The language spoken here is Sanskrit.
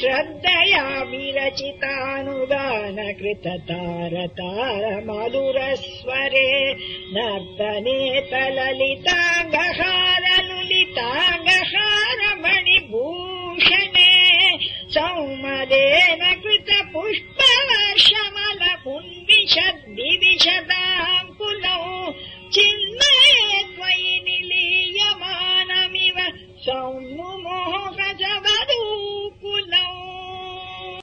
श्रद्धया विरचितानुदान कृततारतारमधुरस्वरे नर्तनेत ललिताङ्गहारनुलिताङ्गकारमणिभूषणे सौमदेन कृत पुष्पशमल उषद्विशता कुलौ चिन्मये त्वयि निलीयमानमिव सौनुमोह नुमोह